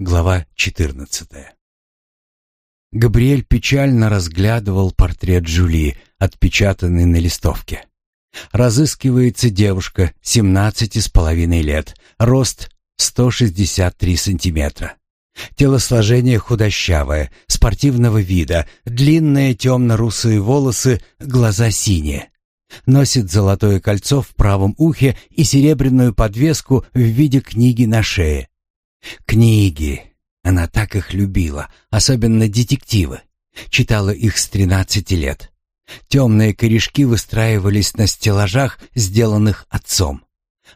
Глава 14. Габриэль печально разглядывал портрет Джулии, отпечатанный на листовке. Разыскивается девушка, 17 с половиной лет, рост 163 сантиметра. Телосложение худощавое, спортивного вида, длинные темно-русые волосы, глаза синие. Носит золотое кольцо в правом ухе и серебряную подвеску в виде книги на шее Книги. Она так их любила, особенно детективы. Читала их с 13 лет. Темные корешки выстраивались на стеллажах, сделанных отцом.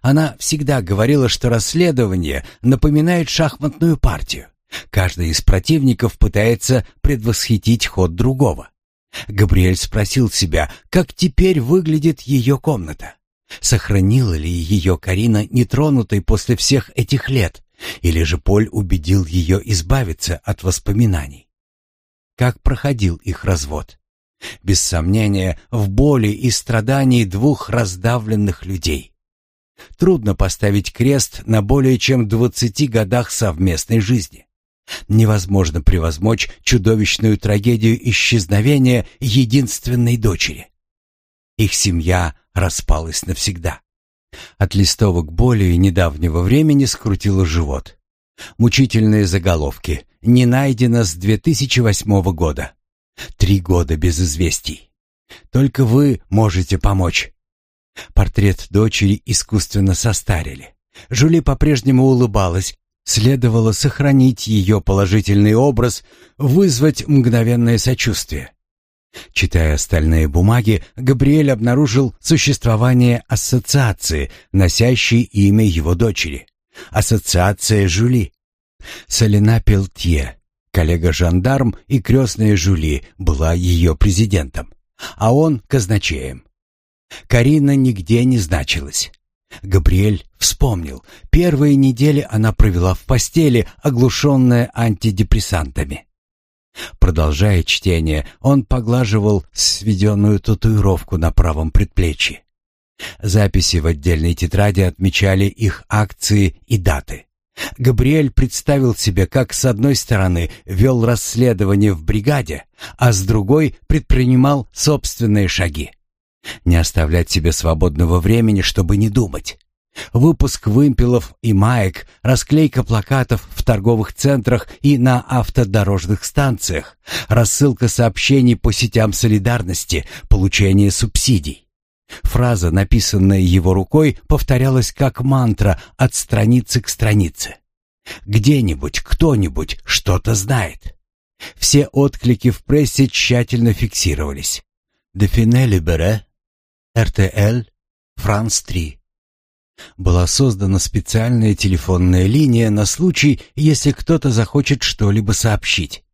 Она всегда говорила, что расследование напоминает шахматную партию. Каждый из противников пытается предвосхитить ход другого. Габриэль спросил себя, как теперь выглядит ее комната. Сохранила ли ее Карина нетронутой после всех этих лет, или же Поль убедил ее избавиться от воспоминаний? Как проходил их развод? Без сомнения, в боли и страдании двух раздавленных людей. Трудно поставить крест на более чем 20 годах совместной жизни. Невозможно превозмочь чудовищную трагедию исчезновения единственной дочери. Их семья распалась навсегда. От листовок более недавнего времени скрутило живот. Мучительные заголовки. Не найдено с 2008 года. Три года без известий. Только вы можете помочь. Портрет дочери искусственно состарили. Жули по-прежнему улыбалась. Следовало сохранить ее положительный образ, вызвать мгновенное сочувствие. Читая остальные бумаги, Габриэль обнаружил существование ассоциации, носящей имя его дочери. Ассоциация Жюли. Салина Пелтье, коллега-жандарм и крестная Жюли, была ее президентом, а он казначеем. Карина нигде не значилась. Габриэль вспомнил, первые недели она провела в постели, оглушенная антидепрессантами. Продолжая чтение, он поглаживал сведенную татуировку на правом предплечье. Записи в отдельной тетради отмечали их акции и даты. Габриэль представил себе, как с одной стороны вел расследование в бригаде, а с другой предпринимал собственные шаги. Не оставлять себе свободного времени, чтобы не думать. Выпуск вымпелов и маек, расклейка плакатов в торговых центрах и на автодорожных станциях, рассылка сообщений по сетям солидарности, получение субсидий. Фраза, написанная его рукой, повторялась как мантра от страницы к странице. Где-нибудь, кто-нибудь что-то знает. Все отклики в прессе тщательно фиксировались. Дефине Либере, РТЛ, Франс 3. Была создана специальная телефонная линия на случай, если кто-то захочет что-либо сообщить.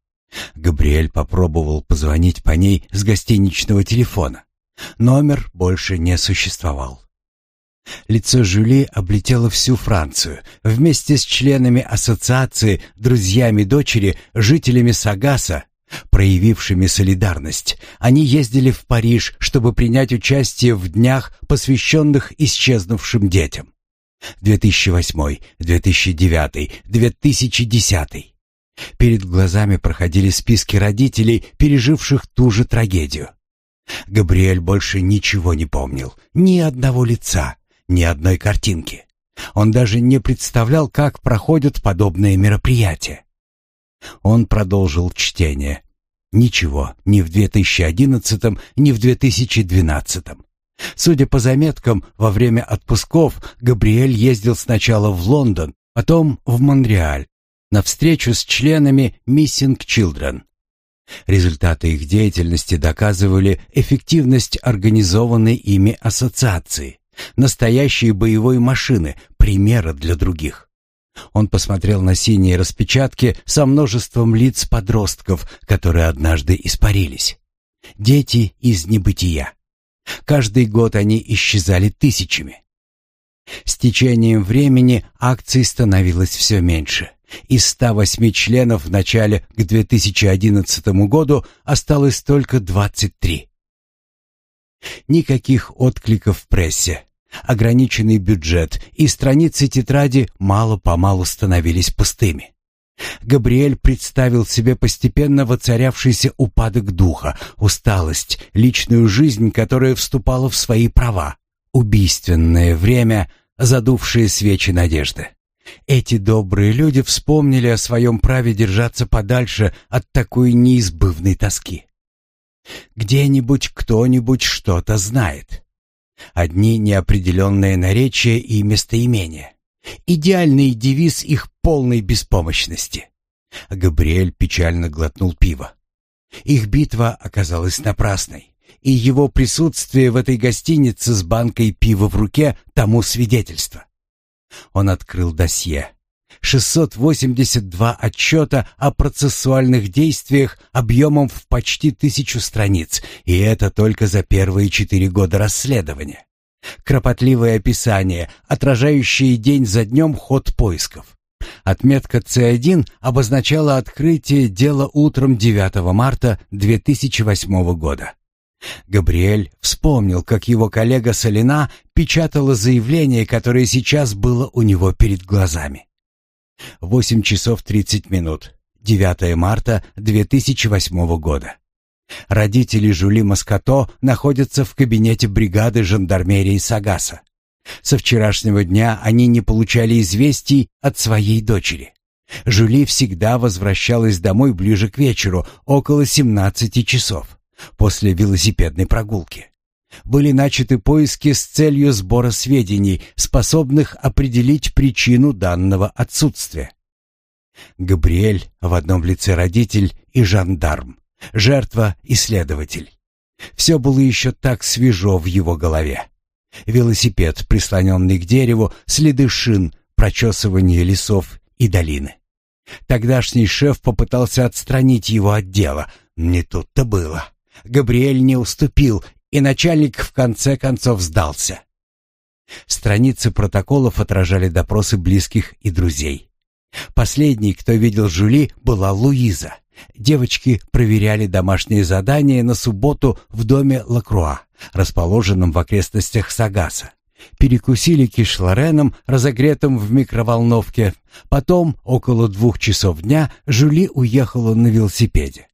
Габриэль попробовал позвонить по ней с гостиничного телефона. Номер больше не существовал. Лицо Жюли облетело всю Францию вместе с членами ассоциации, друзьями дочери, жителями Сагаса проявившими солидарность, они ездили в Париж, чтобы принять участие в днях, посвященных исчезнувшим детям. 2008, 2009, 2010. Перед глазами проходили списки родителей, переживших ту же трагедию. Габриэль больше ничего не помнил, ни одного лица, ни одной картинки. Он даже не представлял, как проходят подобные мероприятия. Он продолжил чтение. Ничего, ни в 2011, ни в 2012. Судя по заметкам, во время отпусков Габриэль ездил сначала в Лондон, потом в Монреаль, на встречу с членами Missing Children. Результаты их деятельности доказывали эффективность организованной ими ассоциации, настоящие боевой машины, примера для других. Он посмотрел на синие распечатки со множеством лиц подростков, которые однажды испарились. Дети из небытия. Каждый год они исчезали тысячами. С течением времени акций становилось все меньше. Из 108 членов в начале к 2011 году осталось только 23. Никаких откликов в прессе, ограниченный бюджет, и страницы тетради мало-помалу становились пустыми. Габриэль представил себе постепенно воцарявшийся упадок духа, усталость, личную жизнь, которая вступала в свои права, убийственное время, задувшие свечи надежды. Эти добрые люди вспомнили о своем праве держаться подальше от такой неизбывной тоски. Где-нибудь кто-нибудь что-то знает. Одни неопределенные наречия и местоимения. Идеальный девиз их полной беспомощности. Габриэль печально глотнул пиво. Их битва оказалась напрасной, и его присутствие в этой гостинице с банкой пива в руке тому свидетельство. Он открыл досье. 682 отчета о процессуальных действиях объемом в почти тысячу страниц, и это только за первые четыре года расследования. Кропотливое описание, отражающее день за днем ход поисков. Отметка C1 обозначала открытие дела утром 9 марта 2008 года. Габриэль вспомнил, как его коллега Солина печатала заявление, которое сейчас было у него перед глазами. 8 часов 30 минут. 9 марта 2008 года. Родители Жули Маскато находятся в кабинете бригады жандармерии Сагаса. Со вчерашнего дня они не получали известий от своей дочери. Жули всегда возвращалась домой ближе к вечеру, около 17 часов, после велосипедной прогулки. Были начаты поиски с целью сбора сведений, способных определить причину данного отсутствия. Габриэль в одном лице родитель и жандарм, жертва и следователь. Все было еще так свежо в его голове. Велосипед, прислоненный к дереву, следы шин, прочесывание лесов и долины. Тогдашний шеф попытался отстранить его от дела. Не тут-то было. Габриэль не уступил и начальник в конце концов сдался. Страницы протоколов отражали допросы близких и друзей. Последней, кто видел Жюли, была Луиза. Девочки проверяли домашние задания на субботу в доме Лакруа, расположенном в окрестностях Сагаса. Перекусили кишлореном, разогретым в микроволновке. Потом, около двух часов дня, Жюли уехала на велосипеде.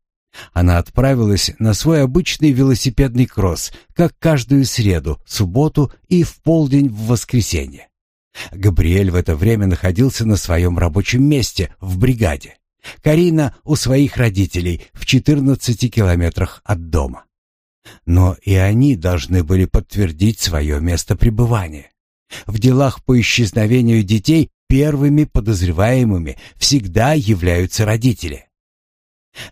Она отправилась на свой обычный велосипедный кросс, как каждую среду, субботу и в полдень в воскресенье. Габриэль в это время находился на своем рабочем месте в бригаде. Карина у своих родителей в 14 километрах от дома. Но и они должны были подтвердить свое место пребывания. В делах по исчезновению детей первыми подозреваемыми всегда являются родители.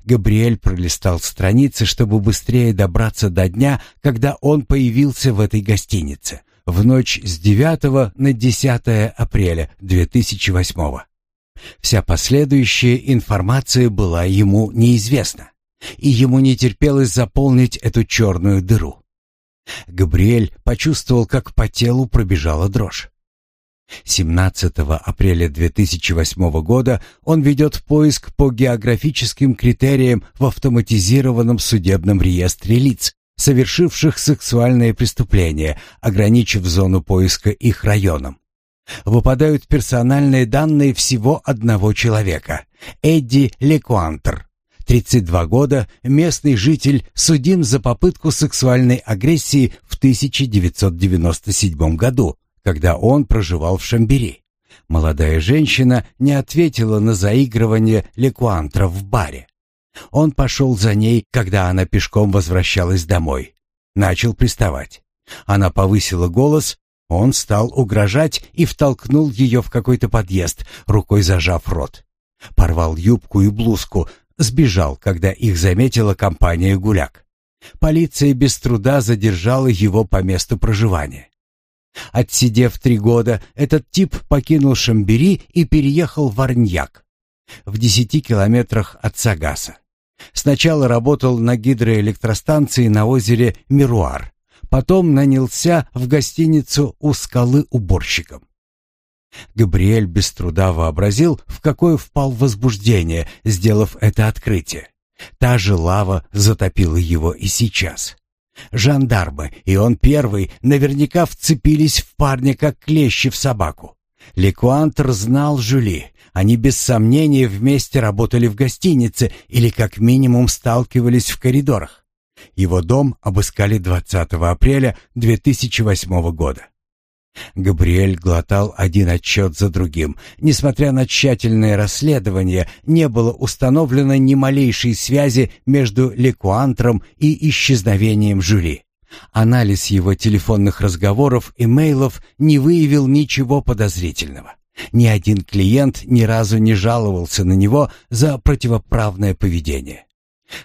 Габриэль пролистал страницы, чтобы быстрее добраться до дня, когда он появился в этой гостинице, в ночь с 9 на 10 апреля 2008 года. Вся последующая информация была ему неизвестна, и ему не терпелось заполнить эту черную дыру. Габриэль почувствовал, как по телу пробежала дрожь. 17 апреля 2008 года он ведет поиск по географическим критериям в автоматизированном судебном реестре лиц, совершивших сексуальные преступления, ограничив зону поиска их районом. Выпадают персональные данные всего одного человека – Эдди Лекуантер, 32 года, местный житель, судим за попытку сексуальной агрессии в 1997 году когда он проживал в Шамбери. Молодая женщина не ответила на заигрывание Лекуантра в баре. Он пошел за ней, когда она пешком возвращалась домой. Начал приставать. Она повысила голос, он стал угрожать и втолкнул ее в какой-то подъезд, рукой зажав рот. Порвал юбку и блузку, сбежал, когда их заметила компания гуляк. Полиция без труда задержала его по месту проживания. Отсидев три года, этот тип покинул Шамбери и переехал в Арньяк, в десяти километрах от Сагаса. Сначала работал на гидроэлектростанции на озере Мируар, потом нанялся в гостиницу у скалы уборщиком. Габриэль без труда вообразил, в какое впал возбуждение, сделав это открытие. Та же лава затопила его и сейчас. Жандармы, и он первый, наверняка вцепились в парня, как клещи в собаку. Лекуантр знал Жюли. Они без сомнения вместе работали в гостинице или как минимум сталкивались в коридорах. Его дом обыскали 20 апреля 2008 года. Габриэль глотал один отчет за другим. Несмотря на тщательное расследование, не было установлено ни малейшей связи между Лекуантром и исчезновением Жюли. Анализ его телефонных разговоров и мейлов не выявил ничего подозрительного. Ни один клиент ни разу не жаловался на него за противоправное поведение.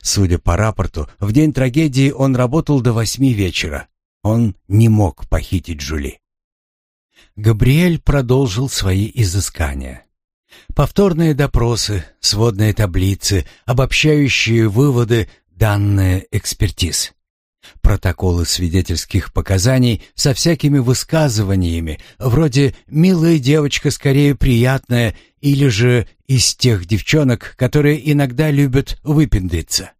Судя по рапорту, в день трагедии он работал до восьми вечера. Он не мог похитить Жюли. Габриэль продолжил свои изыскания. Повторные допросы, сводные таблицы, обобщающие выводы, данные экспертиз. Протоколы свидетельских показаний со всякими высказываниями, вроде «милая девочка, скорее приятная» или же «из тех девчонок, которые иногда любят выпендриться.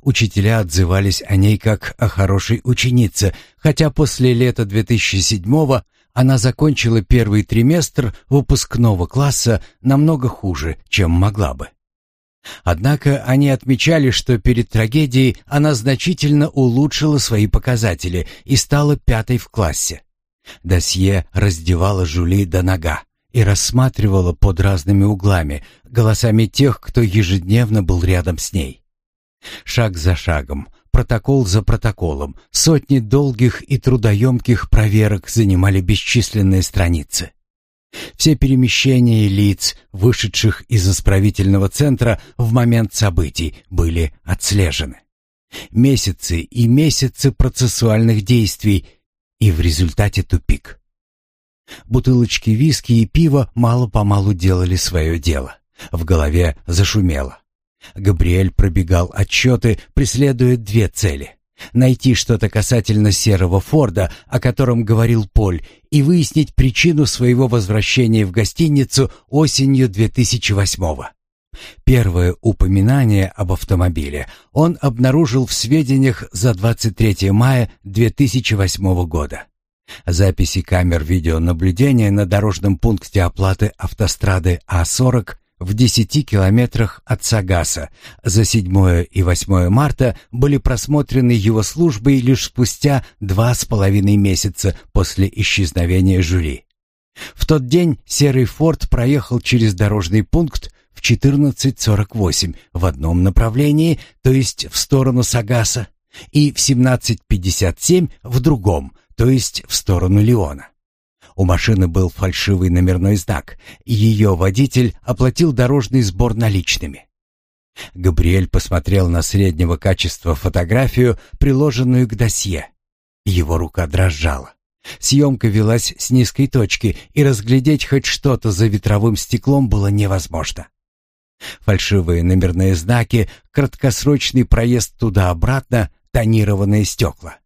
Учителя отзывались о ней как о хорошей ученице, хотя после лета 2007 года она закончила первый триместр выпускного класса намного хуже, чем могла бы. Однако они отмечали, что перед трагедией она значительно улучшила свои показатели и стала пятой в классе. Досье раздевала Жули до нога и рассматривала под разными углами, голосами тех, кто ежедневно был рядом с ней. Шаг за шагом Протокол за протоколом, сотни долгих и трудоемких проверок занимали бесчисленные страницы. Все перемещения лиц, вышедших из исправительного центра в момент событий, были отслежены. Месяцы и месяцы процессуальных действий, и в результате тупик. Бутылочки виски и пива мало-помалу делали свое дело. В голове зашумело. Габриэль пробегал отчеты, преследуя две цели. Найти что-то касательно серого Форда, о котором говорил Поль, и выяснить причину своего возвращения в гостиницу осенью 2008-го. Первое упоминание об автомобиле он обнаружил в сведениях за 23 мая 2008 года. Записи камер видеонаблюдения на дорожном пункте оплаты автострады А40 в 10 километрах от Сагаса. За 7 и 8 марта были просмотрены его службой лишь спустя два с половиной месяца после исчезновения жюри. В тот день Серый форт проехал через дорожный пункт в 14.48 в одном направлении, то есть в сторону Сагаса, и в 17.57 в другом, то есть в сторону Леона. У машины был фальшивый номерной знак, и ее водитель оплатил дорожный сбор наличными. Габриэль посмотрел на среднего качества фотографию, приложенную к досье. Его рука дрожала. Съемка велась с низкой точки, и разглядеть хоть что-то за ветровым стеклом было невозможно. Фальшивые номерные знаки, краткосрочный проезд туда-обратно, тонированные стекла.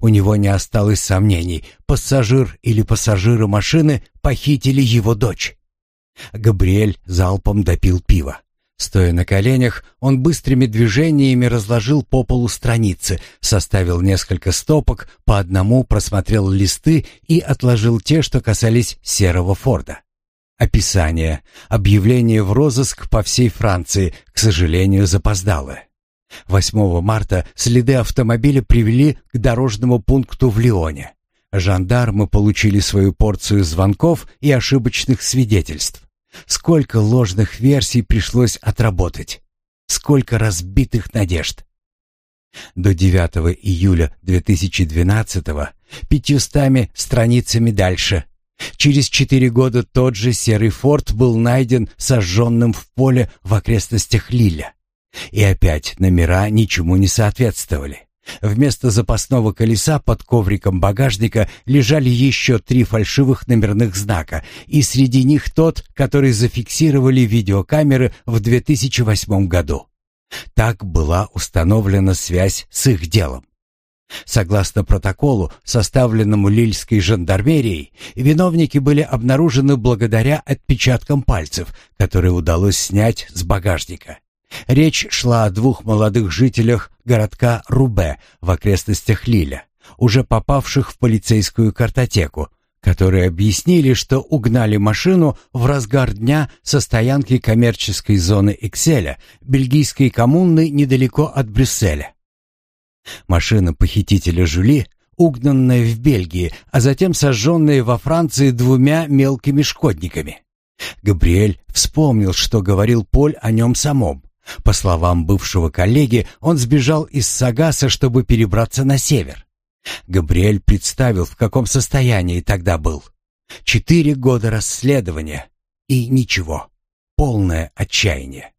У него не осталось сомнений, пассажир или пассажиры машины похитили его дочь. Габриэль залпом допил пиво. Стоя на коленях, он быстрыми движениями разложил по полу страницы, составил несколько стопок, по одному просмотрел листы и отложил те, что касались серого Форда. Описание. Объявление в розыск по всей Франции, к сожалению, запоздалое. 8 марта следы автомобиля привели к дорожному пункту в Лионе. Жандармы получили свою порцию звонков и ошибочных свидетельств. Сколько ложных версий пришлось отработать. Сколько разбитых надежд. До 9 июля 2012 пятьюстами страницами дальше. Через четыре года тот же серый форт был найден сожженным в поле в окрестностях Лиля. И опять номера ничему не соответствовали. Вместо запасного колеса под ковриком багажника лежали еще три фальшивых номерных знака, и среди них тот, который зафиксировали видеокамеры в 2008 году. Так была установлена связь с их делом. Согласно протоколу, составленному Лильской жандармерией, виновники были обнаружены благодаря отпечаткам пальцев, которые удалось снять с багажника. Речь шла о двух молодых жителях городка Рубе в окрестностях Лиля, уже попавших в полицейскую картотеку, которые объяснили, что угнали машину в разгар дня со стоянки коммерческой зоны Экселя, бельгийской коммуны недалеко от Брюсселя. Машина похитителя Жюли, угнанная в Бельгии, а затем сожженная во Франции двумя мелкими шкодниками. Габриэль вспомнил, что говорил Поль о нем самом, по словам бывшего коллеги, он сбежал из Сагаса, чтобы перебраться на север. Габриэль представил, в каком состоянии тогда был. Четыре года расследования и ничего. Полное отчаяние.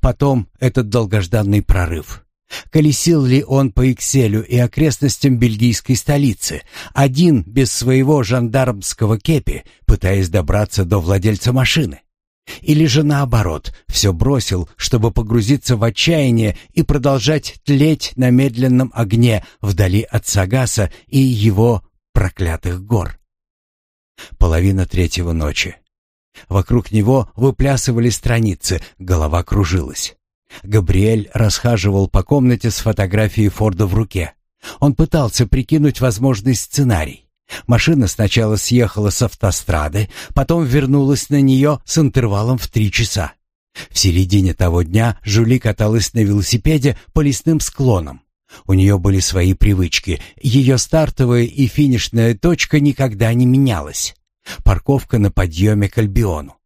Потом этот долгожданный прорыв. Колесил ли он по Икселю и окрестностям бельгийской столицы, один без своего жандармского кепи, пытаясь добраться до владельца машины? Или же наоборот, все бросил, чтобы погрузиться в отчаяние и продолжать тлеть на медленном огне вдали от Сагаса и его проклятых гор. Половина третьего ночи. Вокруг него выплясывали страницы, голова кружилась. Габриэль расхаживал по комнате с фотографией Форда в руке. Он пытался прикинуть возможный сценарий. Машина сначала съехала с автострады, потом вернулась на нее с интервалом в три часа. В середине того дня Жули каталась на велосипеде по лесным склонам. У нее были свои привычки, ее стартовая и финишная точка никогда не менялась. Парковка на подъеме к Альбиону.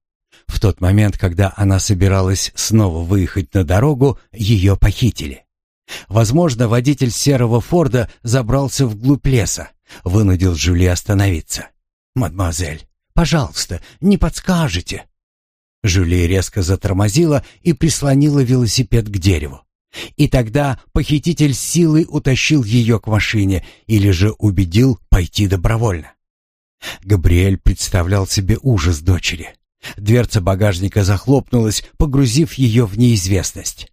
В тот момент, когда она собиралась снова выехать на дорогу, ее похитили. Возможно, водитель серого Форда забрался вглубь леса вынудил Жюли остановиться. «Мадемуазель, пожалуйста, не подскажете?» Жюли резко затормозила и прислонила велосипед к дереву. И тогда похититель силой утащил ее к машине или же убедил пойти добровольно. Габриэль представлял себе ужас дочери. Дверца багажника захлопнулась, погрузив ее в неизвестность.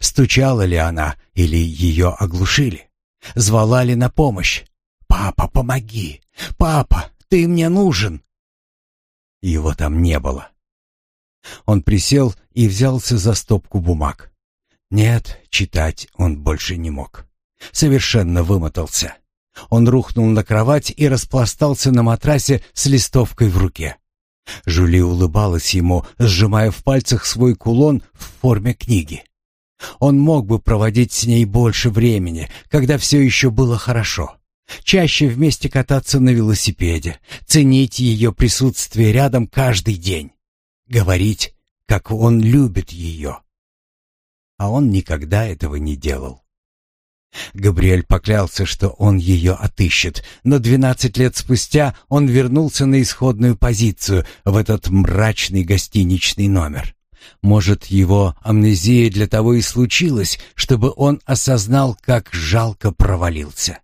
Стучала ли она или ее оглушили? Звала ли на помощь? «Папа, помоги! Папа, ты мне нужен!» Его там не было. Он присел и взялся за стопку бумаг. Нет, читать он больше не мог. Совершенно вымотался. Он рухнул на кровать и распластался на матрасе с листовкой в руке. Жюли улыбалась ему, сжимая в пальцах свой кулон в форме книги. Он мог бы проводить с ней больше времени, когда все еще было хорошо чаще вместе кататься на велосипеде, ценить ее присутствие рядом каждый день, говорить, как он любит ее. А он никогда этого не делал. Габриэль поклялся, что он ее отыщет, но двенадцать лет спустя он вернулся на исходную позицию в этот мрачный гостиничный номер. Может, его амнезия для того и случилась, чтобы он осознал, как жалко провалился.